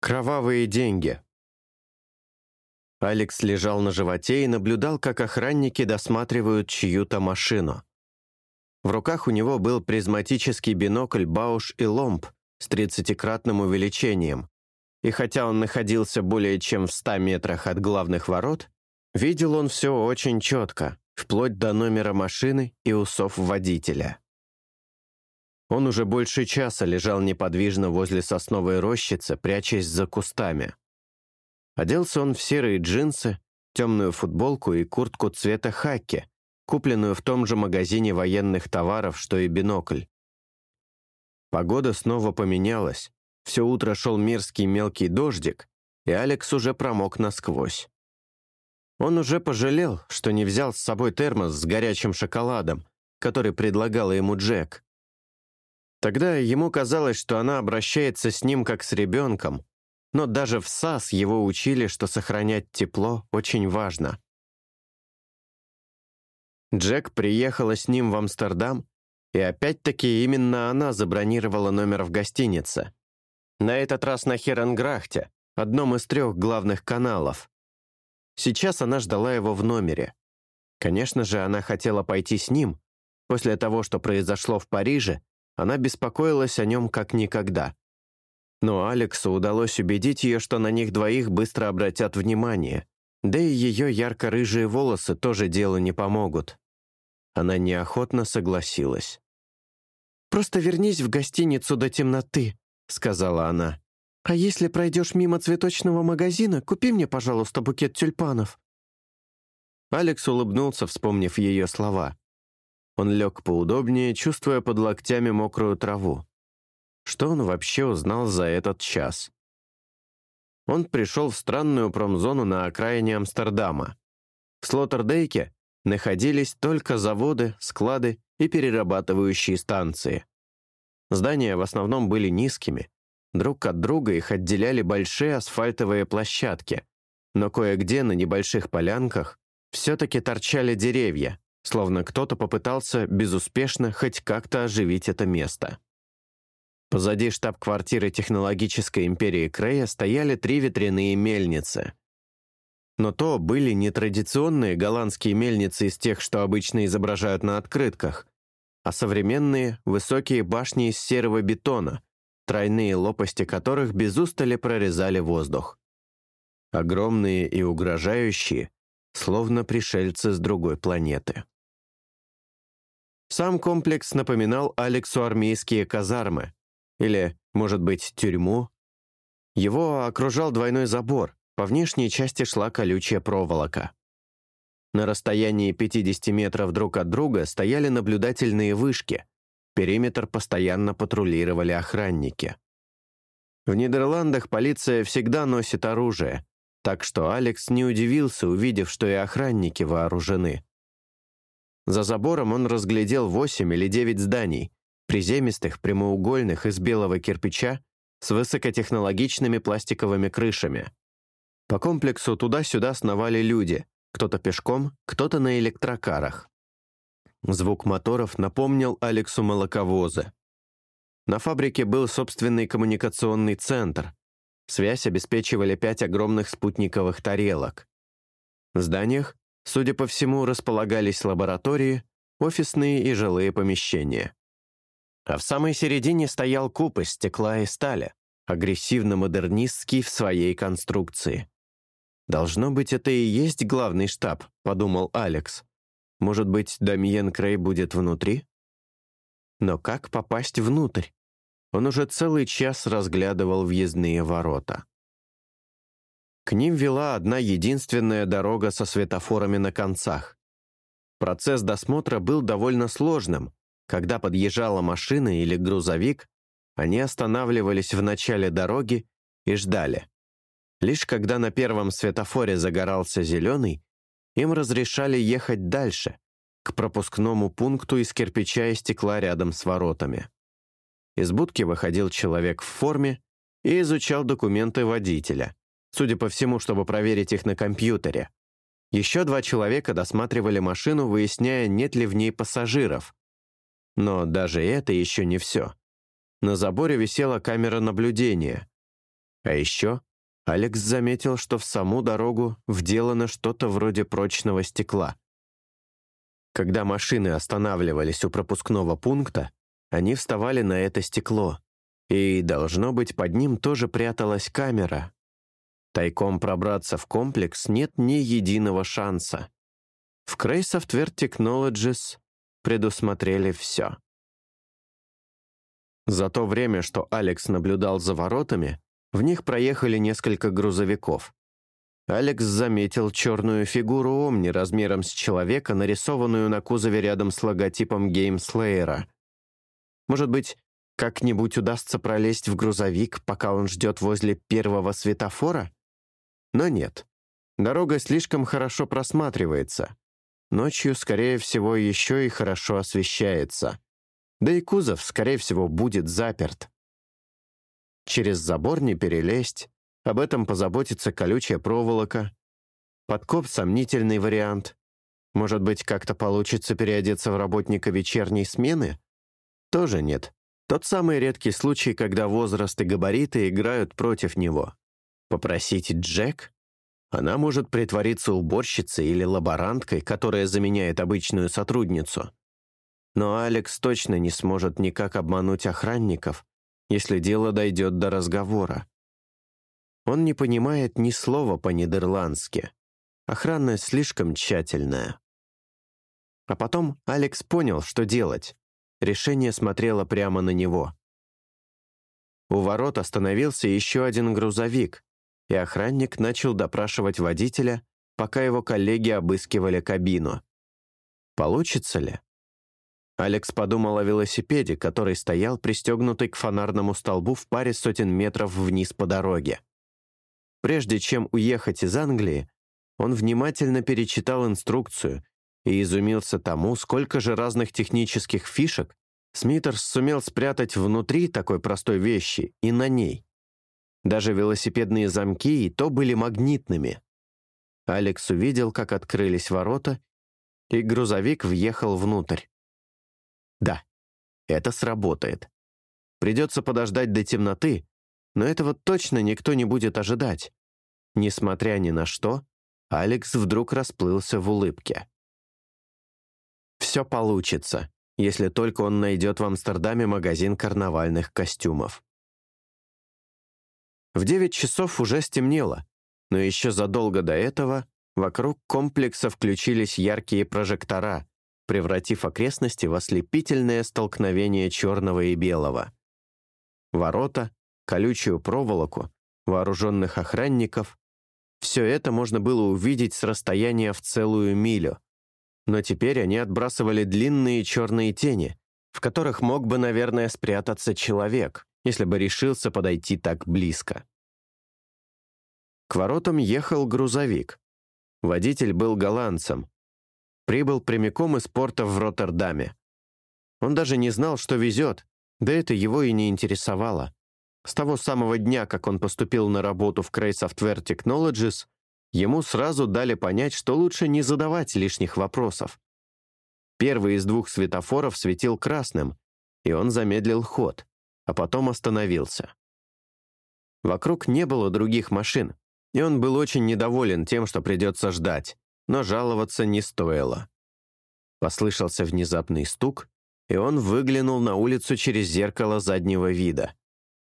Кровавые деньги. Алекс лежал на животе и наблюдал, как охранники досматривают чью-то машину. В руках у него был призматический бинокль Бауш и Ломб с 30-кратным увеличением, и хотя он находился более чем в 100 метрах от главных ворот, видел он все очень четко, вплоть до номера машины и усов водителя. Он уже больше часа лежал неподвижно возле сосновой рощицы, прячась за кустами. Оделся он в серые джинсы, темную футболку и куртку цвета хаки, купленную в том же магазине военных товаров, что и бинокль. Погода снова поменялась. Все утро шел мерзкий мелкий дождик, и Алекс уже промок насквозь. Он уже пожалел, что не взял с собой термос с горячим шоколадом, который предлагала ему Джек. Тогда ему казалось, что она обращается с ним как с ребенком, но даже в САС его учили, что сохранять тепло очень важно. Джек приехала с ним в Амстердам, и опять-таки именно она забронировала номер в гостинице. На этот раз на Херенграхте, одном из трех главных каналов. Сейчас она ждала его в номере. Конечно же, она хотела пойти с ним. После того, что произошло в Париже, она беспокоилась о нем как никогда. Но Алексу удалось убедить ее, что на них двоих быстро обратят внимание. Да и ее ярко-рыжие волосы тоже делу не помогут. Она неохотно согласилась. «Просто вернись в гостиницу до темноты», — сказала она. «А если пройдешь мимо цветочного магазина, купи мне, пожалуйста, букет тюльпанов». Алекс улыбнулся, вспомнив ее слова. Он лег поудобнее, чувствуя под локтями мокрую траву. Что он вообще узнал за этот час? Он пришел в странную промзону на окраине Амстердама. В Слоттердейке находились только заводы, склады и перерабатывающие станции. Здания в основном были низкими. Друг от друга их отделяли большие асфальтовые площадки, но кое-где на небольших полянках все-таки торчали деревья, словно кто-то попытался безуспешно хоть как-то оживить это место. Позади штаб-квартиры технологической империи Крея стояли три ветряные мельницы. Но то были не традиционные голландские мельницы из тех, что обычно изображают на открытках, а современные высокие башни из серого бетона, тройные лопасти которых без устали прорезали воздух. Огромные и угрожающие, словно пришельцы с другой планеты. Сам комплекс напоминал Алексу армейские казармы, или, может быть, тюрьму. Его окружал двойной забор, по внешней части шла колючая проволока. На расстоянии 50 метров друг от друга стояли наблюдательные вышки, периметр постоянно патрулировали охранники. В Нидерландах полиция всегда носит оружие, так что Алекс не удивился, увидев, что и охранники вооружены. За забором он разглядел восемь или девять зданий, приземистых, прямоугольных, из белого кирпича, с высокотехнологичными пластиковыми крышами. По комплексу туда-сюда сновали люди, кто-то пешком, кто-то на электрокарах. Звук моторов напомнил Алексу молоковозы. На фабрике был собственный коммуникационный центр. Связь обеспечивали пять огромных спутниковых тарелок. В зданиях Судя по всему, располагались лаборатории, офисные и жилые помещения. А в самой середине стоял куб из стекла и стали, агрессивно-модернистский в своей конструкции. «Должно быть, это и есть главный штаб», — подумал Алекс. «Может быть, Дамиен Крей будет внутри?» Но как попасть внутрь? Он уже целый час разглядывал въездные ворота. К ним вела одна единственная дорога со светофорами на концах. Процесс досмотра был довольно сложным. Когда подъезжала машина или грузовик, они останавливались в начале дороги и ждали. Лишь когда на первом светофоре загорался зеленый, им разрешали ехать дальше, к пропускному пункту из кирпича и стекла рядом с воротами. Из будки выходил человек в форме и изучал документы водителя судя по всему, чтобы проверить их на компьютере. Еще два человека досматривали машину, выясняя, нет ли в ней пассажиров. Но даже это еще не все. На заборе висела камера наблюдения. А еще Алекс заметил, что в саму дорогу вделано что-то вроде прочного стекла. Когда машины останавливались у пропускного пункта, они вставали на это стекло, и, должно быть, под ним тоже пряталась камера. Тайком пробраться в комплекс нет ни единого шанса. В Cray Software Technologies предусмотрели все. За то время, что Алекс наблюдал за воротами, в них проехали несколько грузовиков. Алекс заметил черную фигуру Омни размером с человека, нарисованную на кузове рядом с логотипом Геймслеера. Может быть, как-нибудь удастся пролезть в грузовик, пока он ждет возле первого светофора? Но нет. Дорога слишком хорошо просматривается. Ночью, скорее всего, еще и хорошо освещается. Да и кузов, скорее всего, будет заперт. Через забор не перелезть, об этом позаботится колючая проволока. Подкоп — сомнительный вариант. Может быть, как-то получится переодеться в работника вечерней смены? Тоже нет. Тот самый редкий случай, когда возраст и габариты играют против него. Попросить Джек? Она может притвориться уборщицей или лаборанткой, которая заменяет обычную сотрудницу. Но Алекс точно не сможет никак обмануть охранников, если дело дойдет до разговора. Он не понимает ни слова по-нидерландски. Охрана слишком тщательная. А потом Алекс понял, что делать. Решение смотрело прямо на него. У ворот остановился еще один грузовик, и охранник начал допрашивать водителя, пока его коллеги обыскивали кабину. Получится ли? Алекс подумал о велосипеде, который стоял пристегнутый к фонарному столбу в паре сотен метров вниз по дороге. Прежде чем уехать из Англии, он внимательно перечитал инструкцию и изумился тому, сколько же разных технических фишек Смитерс сумел спрятать внутри такой простой вещи и на ней. Даже велосипедные замки и то были магнитными. Алекс увидел, как открылись ворота, и грузовик въехал внутрь. Да, это сработает. Придется подождать до темноты, но этого точно никто не будет ожидать. Несмотря ни на что, Алекс вдруг расплылся в улыбке. «Все получится, если только он найдет в Амстердаме магазин карнавальных костюмов». В девять часов уже стемнело, но еще задолго до этого вокруг комплекса включились яркие прожектора, превратив окрестности в ослепительное столкновение черного и белого. Ворота, колючую проволоку, вооруженных охранников, все это можно было увидеть с расстояния в целую милю. Но теперь они отбрасывали длинные черные тени, в которых мог бы, наверное, спрятаться человек, если бы решился подойти так близко. К воротам ехал грузовик. Водитель был голландцем. Прибыл прямиком из порта в Роттердаме. Он даже не знал, что везет, да это его и не интересовало. С того самого дня, как он поступил на работу в Cray Software Technologies, ему сразу дали понять, что лучше не задавать лишних вопросов. Первый из двух светофоров светил красным, и он замедлил ход, а потом остановился. Вокруг не было других машин, и он был очень недоволен тем, что придется ждать, но жаловаться не стоило. Послышался внезапный стук, и он выглянул на улицу через зеркало заднего вида.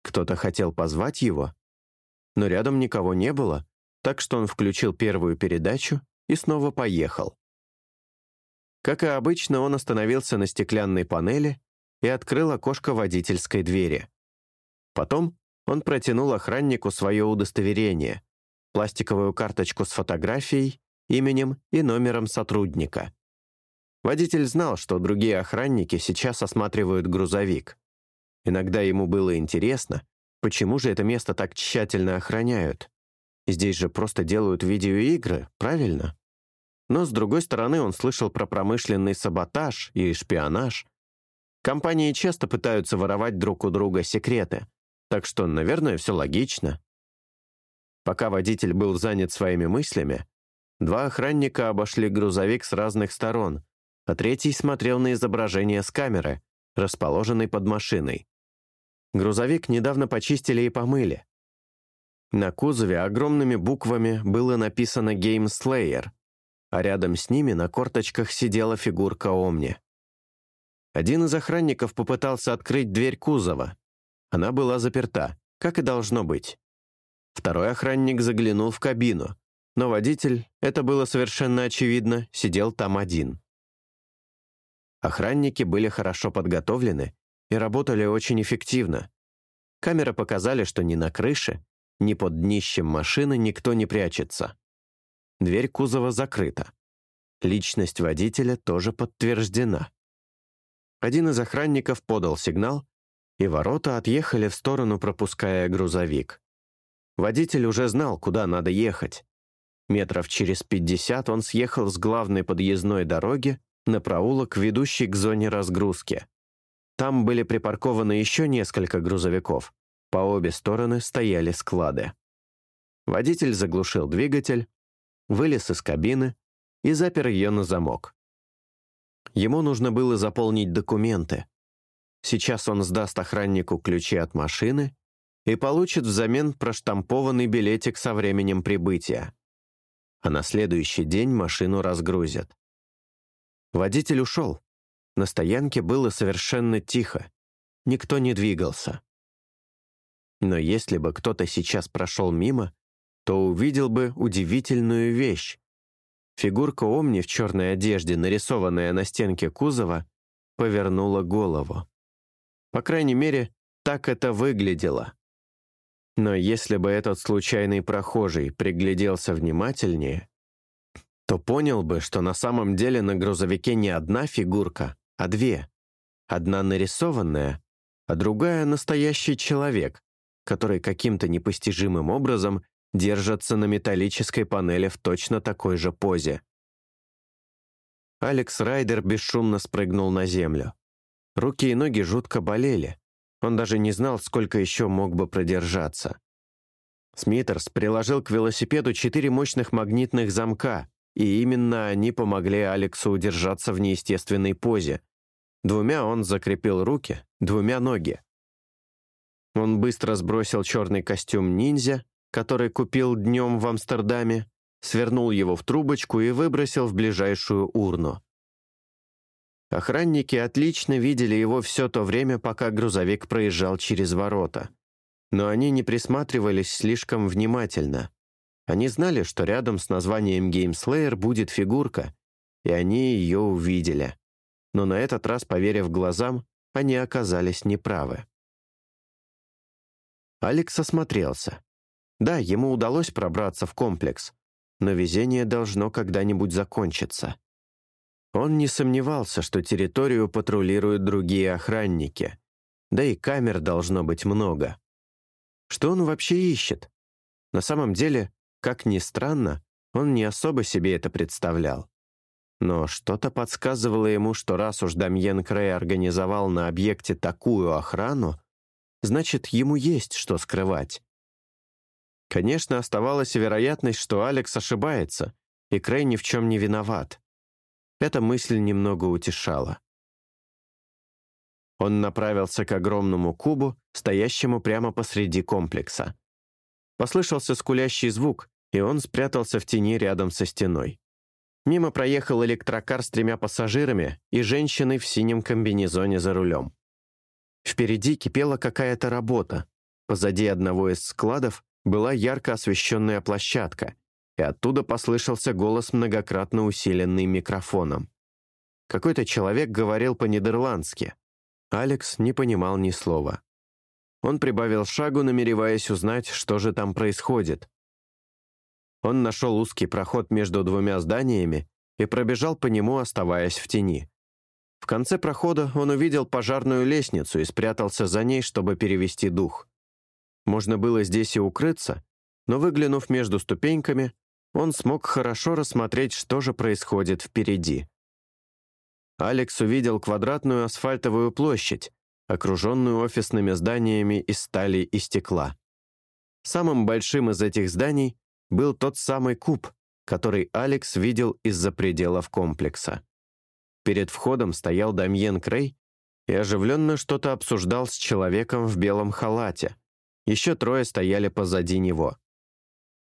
Кто-то хотел позвать его, но рядом никого не было, так что он включил первую передачу и снова поехал. Как и обычно, он остановился на стеклянной панели и открыл окошко водительской двери. Потом он протянул охраннику свое удостоверение, пластиковую карточку с фотографией, именем и номером сотрудника. Водитель знал, что другие охранники сейчас осматривают грузовик. Иногда ему было интересно, почему же это место так тщательно охраняют. Здесь же просто делают видеоигры, правильно? Но, с другой стороны, он слышал про промышленный саботаж и шпионаж. Компании часто пытаются воровать друг у друга секреты, так что, наверное, все логично. Пока водитель был занят своими мыслями, два охранника обошли грузовик с разных сторон, а третий смотрел на изображение с камеры, расположенной под машиной. Грузовик недавно почистили и помыли. На кузове огромными буквами было написано «Game Slayer», а рядом с ними на корточках сидела фигурка Омни. Один из охранников попытался открыть дверь кузова. Она была заперта, как и должно быть. Второй охранник заглянул в кабину, но водитель, это было совершенно очевидно, сидел там один. Охранники были хорошо подготовлены и работали очень эффективно. Камеры показали, что ни на крыше, ни под днищем машины никто не прячется. Дверь кузова закрыта. Личность водителя тоже подтверждена. Один из охранников подал сигнал, и ворота отъехали в сторону, пропуская грузовик. Водитель уже знал, куда надо ехать. Метров через пятьдесят он съехал с главной подъездной дороги на проулок, ведущий к зоне разгрузки. Там были припаркованы еще несколько грузовиков. По обе стороны стояли склады. Водитель заглушил двигатель, вылез из кабины и запер ее на замок. Ему нужно было заполнить документы. Сейчас он сдаст охраннику ключи от машины и получит взамен проштампованный билетик со временем прибытия. А на следующий день машину разгрузят. Водитель ушел. На стоянке было совершенно тихо. Никто не двигался. Но если бы кто-то сейчас прошел мимо, то увидел бы удивительную вещь. Фигурка Омни в черной одежде, нарисованная на стенке кузова, повернула голову. По крайней мере, так это выглядело. Но если бы этот случайный прохожий пригляделся внимательнее, то понял бы, что на самом деле на грузовике не одна фигурка, а две. Одна нарисованная, а другая — настоящий человек, который каким-то непостижимым образом держится на металлической панели в точно такой же позе. Алекс Райдер бесшумно спрыгнул на землю. Руки и ноги жутко болели. Он даже не знал, сколько еще мог бы продержаться. Смитерс приложил к велосипеду четыре мощных магнитных замка, и именно они помогли Алексу удержаться в неестественной позе. Двумя он закрепил руки, двумя ноги. Он быстро сбросил черный костюм ниндзя, который купил днем в Амстердаме, свернул его в трубочку и выбросил в ближайшую урну. Охранники отлично видели его все то время, пока грузовик проезжал через ворота. Но они не присматривались слишком внимательно. Они знали, что рядом с названием Slayer будет фигурка, и они ее увидели. Но на этот раз, поверив глазам, они оказались неправы. Алекс осмотрелся. Да, ему удалось пробраться в комплекс, но везение должно когда-нибудь закончиться. Он не сомневался, что территорию патрулируют другие охранники, да и камер должно быть много. Что он вообще ищет? На самом деле, как ни странно, он не особо себе это представлял. Но что-то подсказывало ему, что раз уж Дамьен Крей организовал на объекте такую охрану, значит, ему есть что скрывать. Конечно, оставалась вероятность, что Алекс ошибается, и Крей ни в чем не виноват. Эта мысль немного утешала. Он направился к огромному кубу, стоящему прямо посреди комплекса. Послышался скулящий звук, и он спрятался в тени рядом со стеной. Мимо проехал электрокар с тремя пассажирами и женщиной в синем комбинезоне за рулем. Впереди кипела какая-то работа. Позади одного из складов была ярко освещенная площадка, и оттуда послышался голос, многократно усиленный микрофоном. Какой-то человек говорил по-нидерландски. Алекс не понимал ни слова. Он прибавил шагу, намереваясь узнать, что же там происходит, он нашел узкий проход между двумя зданиями и пробежал по нему, оставаясь в тени. В конце прохода он увидел пожарную лестницу и спрятался за ней, чтобы перевести дух. Можно было здесь и укрыться, но выглянув между ступеньками, он смог хорошо рассмотреть, что же происходит впереди. Алекс увидел квадратную асфальтовую площадь, окруженную офисными зданиями из стали и стекла. Самым большим из этих зданий был тот самый куб, который Алекс видел из-за пределов комплекса. Перед входом стоял Дамьен Крей и оживленно что-то обсуждал с человеком в белом халате. Еще трое стояли позади него.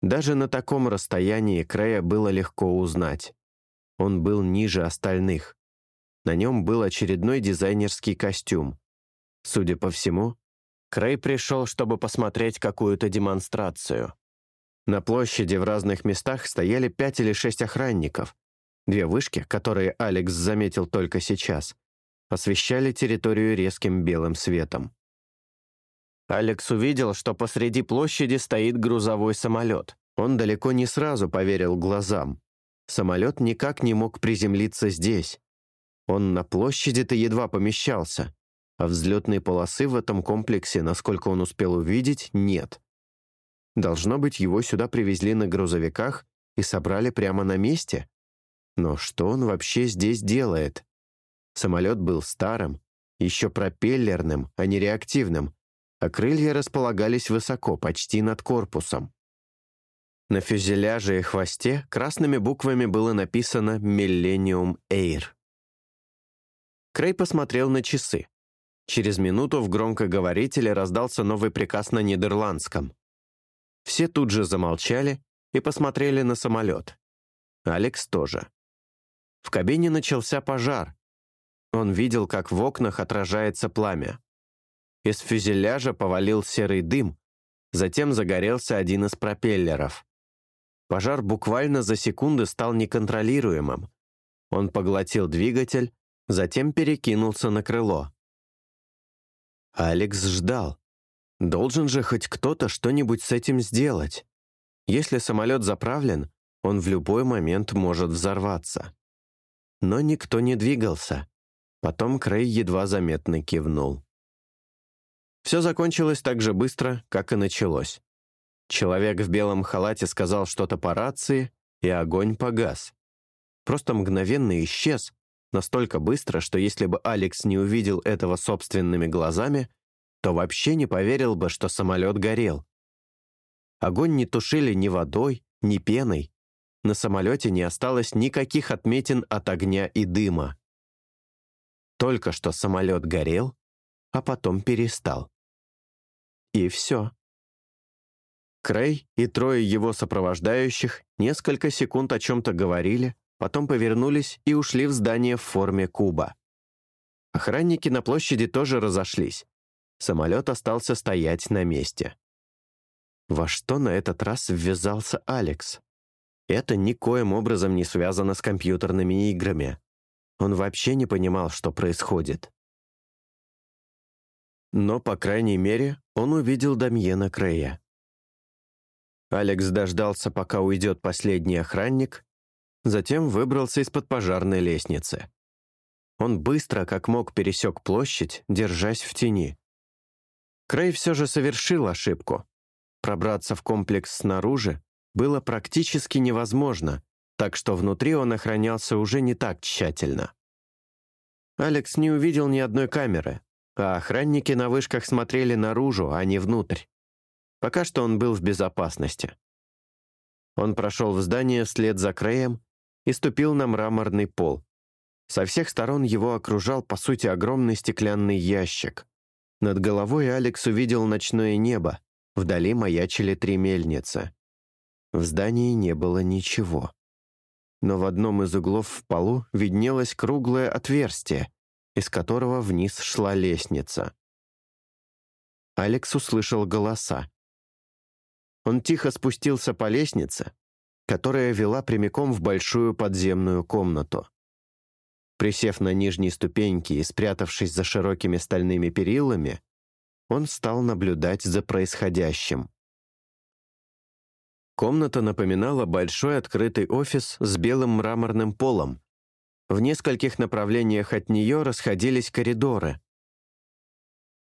Даже на таком расстоянии Крея было легко узнать. Он был ниже остальных. На нем был очередной дизайнерский костюм. Судя по всему, Крей пришел, чтобы посмотреть какую-то демонстрацию. На площади в разных местах стояли пять или шесть охранников. Две вышки, которые Алекс заметил только сейчас, освещали территорию резким белым светом. Алекс увидел, что посреди площади стоит грузовой самолет. Он далеко не сразу поверил глазам. Самолет никак не мог приземлиться здесь. Он на площади-то едва помещался, а взлетной полосы в этом комплексе, насколько он успел увидеть, нет. Должно быть, его сюда привезли на грузовиках и собрали прямо на месте. Но что он вообще здесь делает? Самолет был старым, еще пропеллерным, а не реактивным, а крылья располагались высоко, почти над корпусом. На фюзеляже и хвосте красными буквами было написано «Millennium Air». Крей посмотрел на часы. Через минуту в громкоговорителе раздался новый приказ на нидерландском. Все тут же замолчали и посмотрели на самолет. Алекс тоже. В кабине начался пожар. Он видел, как в окнах отражается пламя. Из фюзеляжа повалил серый дым, затем загорелся один из пропеллеров. Пожар буквально за секунды стал неконтролируемым. Он поглотил двигатель, затем перекинулся на крыло. Алекс ждал. Должен же хоть кто-то что-нибудь с этим сделать. Если самолет заправлен, он в любой момент может взорваться. Но никто не двигался. Потом Крей едва заметно кивнул. Все закончилось так же быстро, как и началось. Человек в белом халате сказал что-то по рации, и огонь погас. Просто мгновенно исчез, настолько быстро, что если бы Алекс не увидел этого собственными глазами, то вообще не поверил бы, что самолет горел. Огонь не тушили ни водой, ни пеной. На самолете не осталось никаких отметин от огня и дыма. Только что самолет горел, а потом перестал. И все. Крей и трое его сопровождающих несколько секунд о чем-то говорили, потом повернулись и ушли в здание в форме куба. Охранники на площади тоже разошлись. Самолет остался стоять на месте. Во что на этот раз ввязался Алекс? Это никоим образом не связано с компьютерными играми. Он вообще не понимал, что происходит. Но, по крайней мере, он увидел Дамьена Крея. Алекс дождался, пока уйдет последний охранник, затем выбрался из-под пожарной лестницы. Он быстро, как мог, пересек площадь, держась в тени. Крей все же совершил ошибку. Пробраться в комплекс снаружи было практически невозможно, так что внутри он охранялся уже не так тщательно. Алекс не увидел ни одной камеры, а охранники на вышках смотрели наружу, а не внутрь. Пока что он был в безопасности. Он прошел в здание вслед за Креем и ступил на мраморный пол. Со всех сторон его окружал, по сути, огромный стеклянный ящик. Над головой Алекс увидел ночное небо, вдали маячили три мельницы. В здании не было ничего. Но в одном из углов в полу виднелось круглое отверстие, из которого вниз шла лестница. Алекс услышал голоса. Он тихо спустился по лестнице, которая вела прямиком в большую подземную комнату. Присев на нижней ступеньки и спрятавшись за широкими стальными перилами, он стал наблюдать за происходящим. Комната напоминала большой открытый офис с белым мраморным полом, в нескольких направлениях от нее расходились коридоры.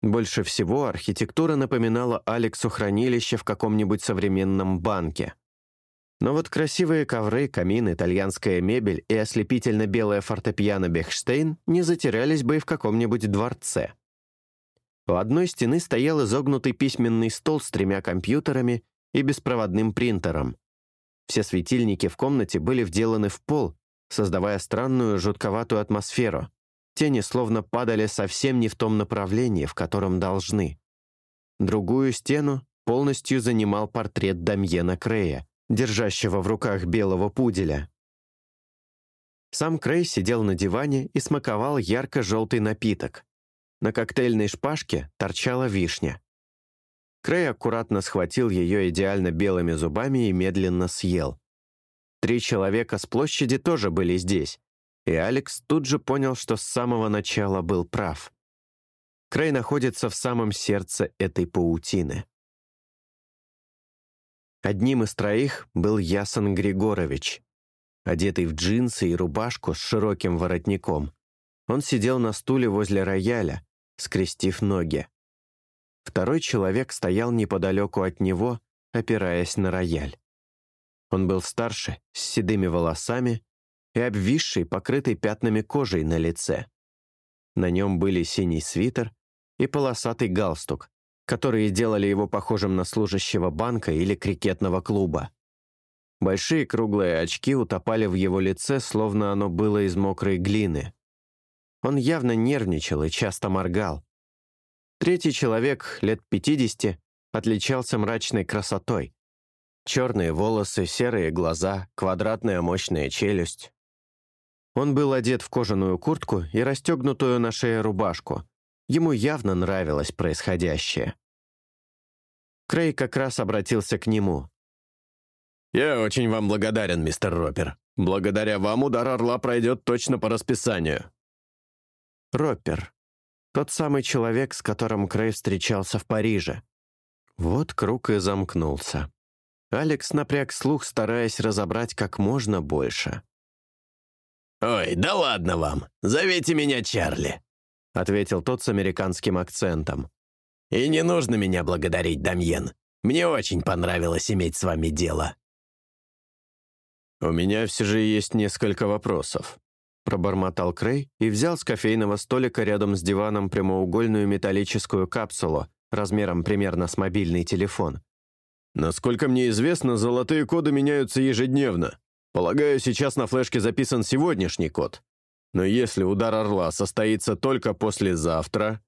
Больше всего архитектура напоминала Алексу хранилище в каком-нибудь современном банке. Но вот красивые ковры, камин, итальянская мебель и ослепительно-белая фортепиано Бехштейн не затерялись бы и в каком-нибудь дворце. У одной стены стоял изогнутый письменный стол с тремя компьютерами и беспроводным принтером. Все светильники в комнате были вделаны в пол, создавая странную, жутковатую атмосферу. Тени словно падали совсем не в том направлении, в котором должны. Другую стену полностью занимал портрет Дамьена Крея, держащего в руках белого пуделя. Сам Крей сидел на диване и смаковал ярко-желтый напиток. На коктейльной шпажке торчала вишня. Крей аккуратно схватил ее идеально белыми зубами и медленно съел. Три человека с площади тоже были здесь, и Алекс тут же понял, что с самого начала был прав. Крей находится в самом сердце этой паутины. Одним из троих был Ясон Григорович. Одетый в джинсы и рубашку с широким воротником, он сидел на стуле возле рояля, скрестив ноги. Второй человек стоял неподалеку от него, опираясь на рояль. Он был старше, с седыми волосами и обвисшей, покрытой пятнами кожей на лице. На нем были синий свитер и полосатый галстук, которые делали его похожим на служащего банка или крикетного клуба. Большие круглые очки утопали в его лице, словно оно было из мокрой глины. Он явно нервничал и часто моргал. Третий человек, лет 50, отличался мрачной красотой. Черные волосы, серые глаза, квадратная мощная челюсть. Он был одет в кожаную куртку и расстегнутую на шее рубашку. Ему явно нравилось происходящее. Крей как раз обратился к нему. «Я очень вам благодарен, мистер Ропер. Благодаря вам удар орла пройдет точно по расписанию». Ропер. Тот самый человек, с которым Крей встречался в Париже. Вот круг и замкнулся. Алекс напряг слух, стараясь разобрать как можно больше. «Ой, да ладно вам! Зовите меня Чарли!» — ответил тот с американским акцентом. «И не нужно меня благодарить, Дамьен. Мне очень понравилось иметь с вами дело». «У меня все же есть несколько вопросов», — пробормотал Крей и взял с кофейного столика рядом с диваном прямоугольную металлическую капсулу размером примерно с мобильный телефон. Насколько мне известно, золотые коды меняются ежедневно. Полагаю, сейчас на флешке записан сегодняшний код. Но если удар орла состоится только послезавтра...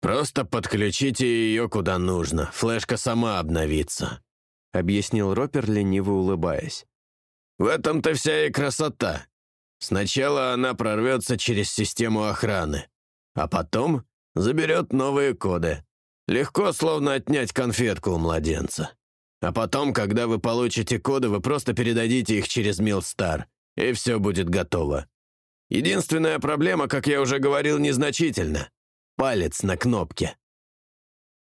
«Просто подключите ее куда нужно, флешка сама обновится», — объяснил Ропер, лениво улыбаясь. «В этом-то вся и красота. Сначала она прорвется через систему охраны, а потом заберет новые коды. Легко, словно отнять конфетку у младенца. А потом, когда вы получите коды, вы просто передадите их через Милстар, и все будет готово. Единственная проблема, как я уже говорил, незначительна. Палец на кнопке.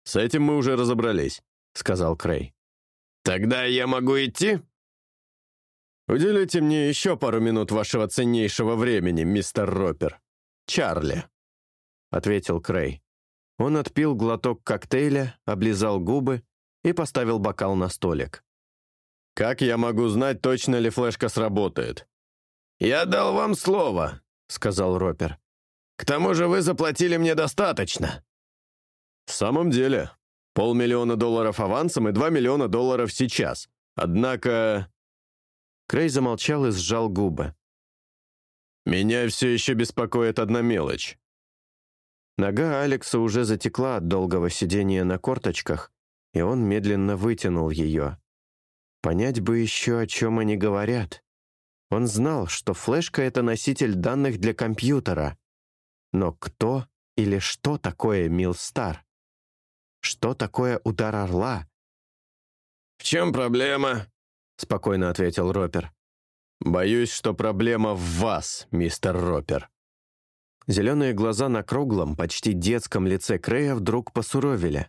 «С этим мы уже разобрались», — сказал Крей. «Тогда я могу идти?» «Уделите мне еще пару минут вашего ценнейшего времени, мистер Ропер. Чарли», — ответил Крей. Он отпил глоток коктейля, облизал губы и поставил бокал на столик. «Как я могу знать, точно ли флешка сработает?» «Я дал вам слово», — сказал Ропер. «К тому же вы заплатили мне достаточно». «В самом деле, полмиллиона долларов авансом и два миллиона долларов сейчас. Однако...» Крей замолчал и сжал губы. «Меня все еще беспокоит одна мелочь. Нога Алекса уже затекла от долгого сидения на корточках, и он медленно вытянул ее. Понять бы еще, о чем они говорят. Он знал, что флешка — это носитель данных для компьютера. Но кто или что такое Милстар? Что такое удар орла? «В чем проблема?» — спокойно ответил Ропер. «Боюсь, что проблема в вас, мистер Ропер», Зеленые глаза на круглом, почти детском лице Крея вдруг посуровили.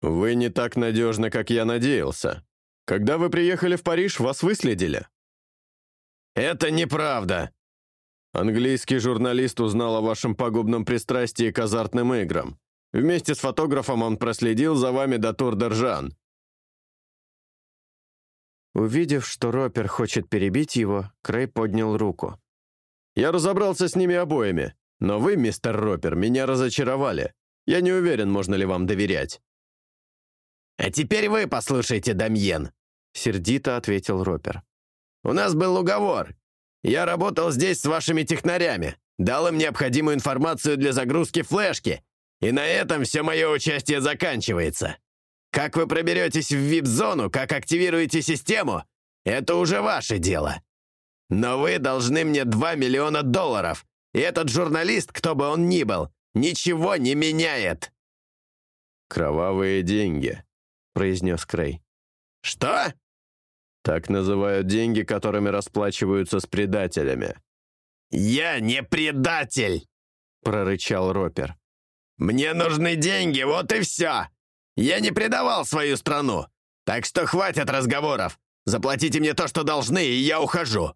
«Вы не так надежны, как я надеялся. Когда вы приехали в Париж, вас выследили». «Это неправда!» Английский журналист узнал о вашем пагубном пристрастии к азартным играм. Вместе с фотографом он проследил за вами до Тур-Держан. Увидев, что Ропер хочет перебить его, Крей поднял руку. Я разобрался с ними обоими. Но вы, мистер Ропер, меня разочаровали. Я не уверен, можно ли вам доверять». «А теперь вы послушайте, Дамьен», — сердито ответил Ропер. «У нас был уговор. Я работал здесь с вашими технарями, дал им необходимую информацию для загрузки флешки, и на этом все мое участие заканчивается. Как вы проберетесь в вип-зону, как активируете систему, это уже ваше дело. Но вы должны мне 2 миллиона долларов, и этот журналист, кто бы он ни был, ничего не меняет». «Кровавые деньги», — произнес Крей. «Что?» «Так называют деньги, которыми расплачиваются с предателями». «Я не предатель!» — прорычал Ропер. «Мне нужны деньги, вот и все! Я не предавал свою страну, так что хватит разговоров! Заплатите мне то, что должны, и я ухожу!»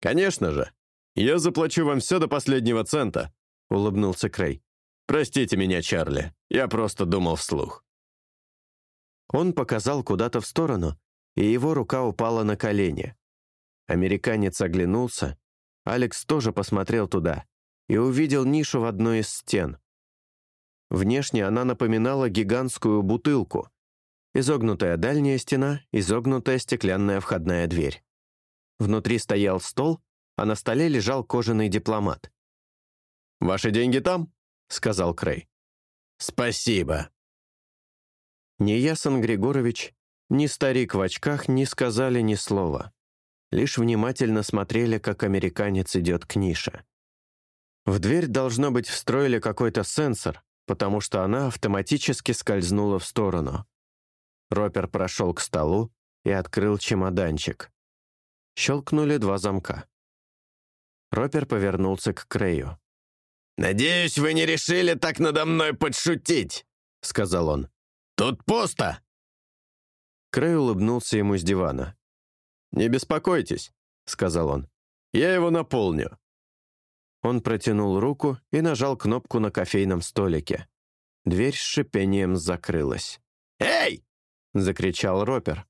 «Конечно же! Я заплачу вам все до последнего цента!» — улыбнулся Крей. «Простите меня, Чарли, я просто думал вслух». Он показал куда-то в сторону, и его рука упала на колени. Американец оглянулся, Алекс тоже посмотрел туда и увидел нишу в одной из стен. Внешне она напоминала гигантскую бутылку. Изогнутая дальняя стена, изогнутая стеклянная входная дверь. Внутри стоял стол, а на столе лежал кожаный дипломат. «Ваши деньги там?» — сказал Крей. «Спасибо». Ни Ясон Григорович, ни старик в очках не сказали ни слова. Лишь внимательно смотрели, как американец идет к нише. В дверь, должно быть, встроили какой-то сенсор, потому что она автоматически скользнула в сторону. Ропер прошел к столу и открыл чемоданчик. Щелкнули два замка. Ропер повернулся к Крею. «Надеюсь, вы не решили так надо мной подшутить», — сказал он. «Тут пусто!» Крей улыбнулся ему с дивана. «Не беспокойтесь», — сказал он. «Я его наполню». Он протянул руку и нажал кнопку на кофейном столике. Дверь с шипением закрылась. «Эй!» — закричал Ропер.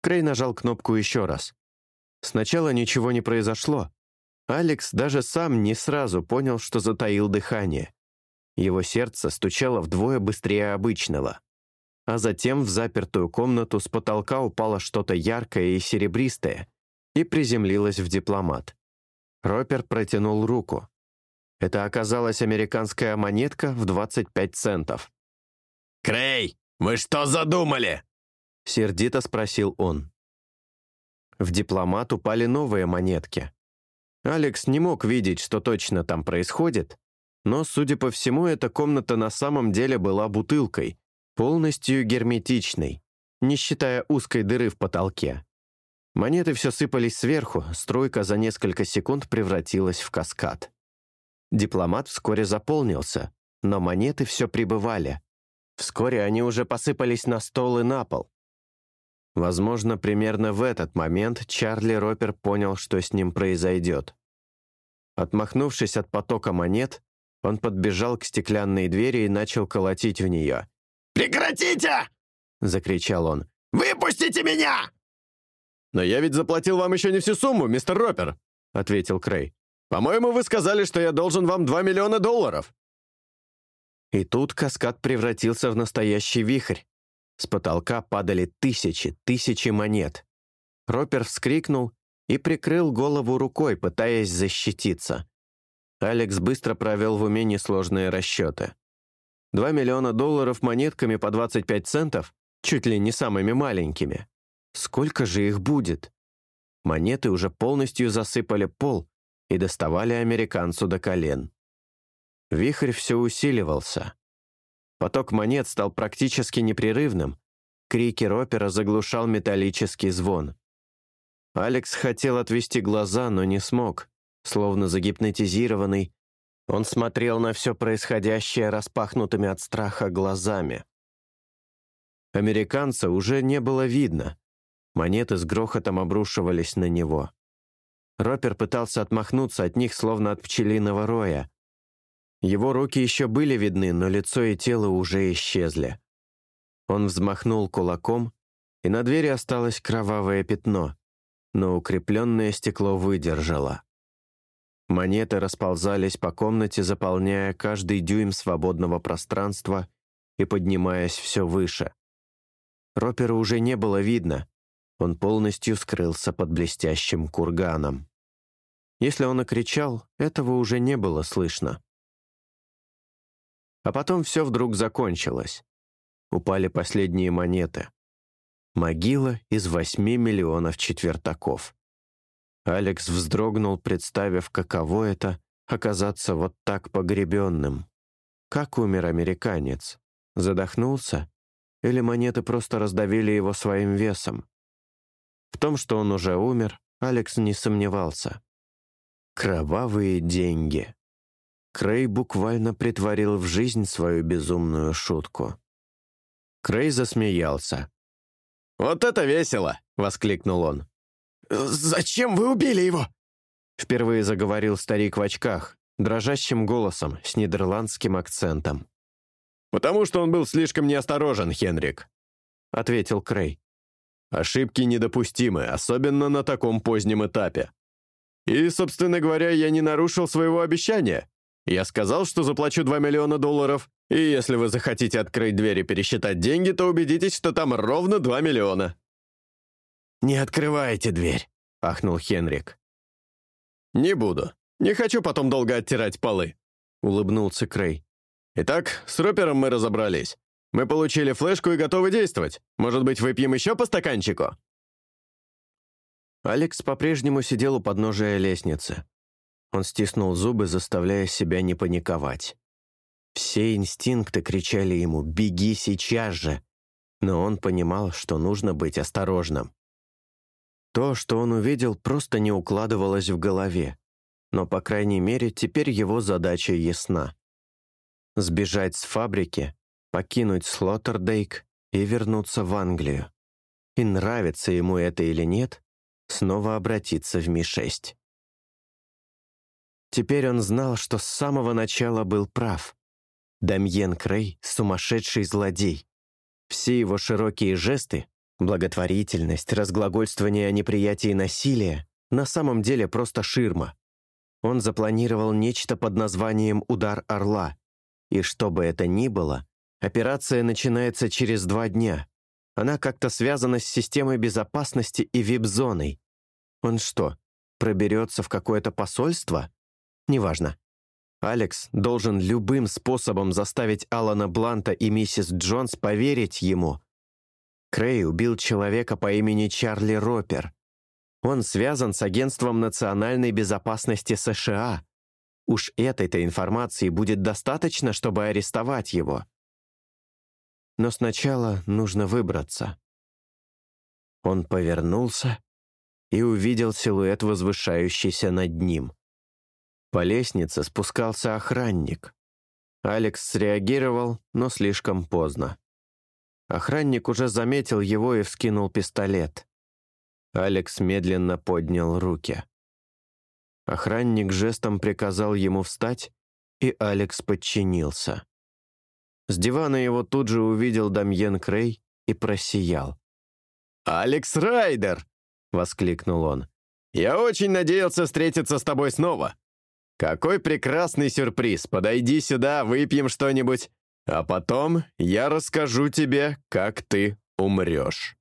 Крей нажал кнопку еще раз. Сначала ничего не произошло, Алекс даже сам не сразу понял, что затаил дыхание. Его сердце стучало вдвое быстрее обычного. А затем в запертую комнату с потолка упало что-то яркое и серебристое и приземлилось в дипломат. Ропер протянул руку. Это оказалась американская монетка в 25 центов. «Крей, вы что задумали?» — сердито спросил он. В дипломат упали новые монетки. Алекс не мог видеть, что точно там происходит, но, судя по всему, эта комната на самом деле была бутылкой, полностью герметичной, не считая узкой дыры в потолке. Монеты все сыпались сверху, стройка за несколько секунд превратилась в каскад. Дипломат вскоре заполнился, но монеты все прибывали. Вскоре они уже посыпались на стол и на пол. Возможно, примерно в этот момент Чарли Ропер понял, что с ним произойдет. Отмахнувшись от потока монет, он подбежал к стеклянной двери и начал колотить в нее. «Прекратите!» — закричал он. «Выпустите меня!» «Но я ведь заплатил вам еще не всю сумму, мистер Ропер», — ответил Крей. «По-моему, вы сказали, что я должен вам 2 миллиона долларов». И тут каскад превратился в настоящий вихрь. С потолка падали тысячи, тысячи монет. Ропер вскрикнул и прикрыл голову рукой, пытаясь защититься. Алекс быстро провел в уме несложные расчеты. Два миллиона долларов монетками по 25 центов, чуть ли не самыми маленькими. Сколько же их будет? Монеты уже полностью засыпали пол и доставали американцу до колен. Вихрь все усиливался. Поток монет стал практически непрерывным. Крики ропера заглушал металлический звон. Алекс хотел отвести глаза, но не смог. Словно загипнотизированный, он смотрел на все происходящее распахнутыми от страха глазами. Американца уже не было видно. Монеты с грохотом обрушивались на него. Ропер пытался отмахнуться от них, словно от пчелиного роя. Его руки еще были видны, но лицо и тело уже исчезли. Он взмахнул кулаком, и на двери осталось кровавое пятно но укрепленное стекло выдержало. Монеты расползались по комнате, заполняя каждый дюйм свободного пространства и поднимаясь все выше. Ропера уже не было видно, он полностью скрылся под блестящим курганом. Если он и кричал, этого уже не было слышно. А потом все вдруг закончилось. упали последние монеты. Могила из восьми миллионов четвертаков. Алекс вздрогнул, представив, каково это — оказаться вот так погребенным. Как умер американец? Задохнулся? Или монеты просто раздавили его своим весом? В том, что он уже умер, Алекс не сомневался. Кровавые деньги. Крей буквально притворил в жизнь свою безумную шутку. Крей засмеялся. «Вот это весело!» — воскликнул он. «Зачем вы убили его?» Впервые заговорил старик в очках, дрожащим голосом, с нидерландским акцентом. «Потому что он был слишком неосторожен, Хенрик», — ответил Крей. «Ошибки недопустимы, особенно на таком позднем этапе. И, собственно говоря, я не нарушил своего обещания. Я сказал, что заплачу 2 миллиона долларов, и если вы захотите открыть дверь и пересчитать деньги, то убедитесь, что там ровно 2 миллиона». «Не открывайте дверь», — ахнул Хенрик. «Не буду. Не хочу потом долго оттирать полы», — улыбнулся Крей. «Итак, с Ропером мы разобрались. Мы получили флешку и готовы действовать. Может быть, выпьем еще по стаканчику?» Алекс по-прежнему сидел у подножия лестницы. Он стиснул зубы, заставляя себя не паниковать. Все инстинкты кричали ему «Беги сейчас же!», но он понимал, что нужно быть осторожным. То, что он увидел, просто не укладывалось в голове, но, по крайней мере, теперь его задача ясна. Сбежать с фабрики, покинуть Слоттердейк и вернуться в Англию. И нравится ему это или нет, снова обратиться в Ми-6. Теперь он знал, что с самого начала был прав. Дамьен Крей — сумасшедший злодей. Все его широкие жесты, благотворительность, разглагольствование о неприятии насилия — на самом деле просто ширма. Он запланировал нечто под названием «Удар Орла», и что бы это ни было, операция начинается через два дня. Она как-то связана с системой безопасности и вип-зоной. Он что, проберется в какое-то посольство? Неважно. Алекс должен любым способом заставить Алана Бланта и миссис Джонс поверить ему. Крей убил человека по имени Чарли Ропер. Он связан с Агентством национальной безопасности США. Уж этой-то информации будет достаточно, чтобы арестовать его. Но сначала нужно выбраться. Он повернулся и увидел силуэт, возвышающийся над ним. По лестнице спускался охранник. Алекс среагировал, но слишком поздно. Охранник уже заметил его и вскинул пистолет. Алекс медленно поднял руки. Охранник жестом приказал ему встать, и Алекс подчинился. С дивана его тут же увидел Дамьен Крей и просиял. «Алекс Райдер!» — воскликнул он. «Я очень надеялся встретиться с тобой снова. «Какой прекрасный сюрприз! Подойди сюда, выпьем что-нибудь, а потом я расскажу тебе, как ты умрешь».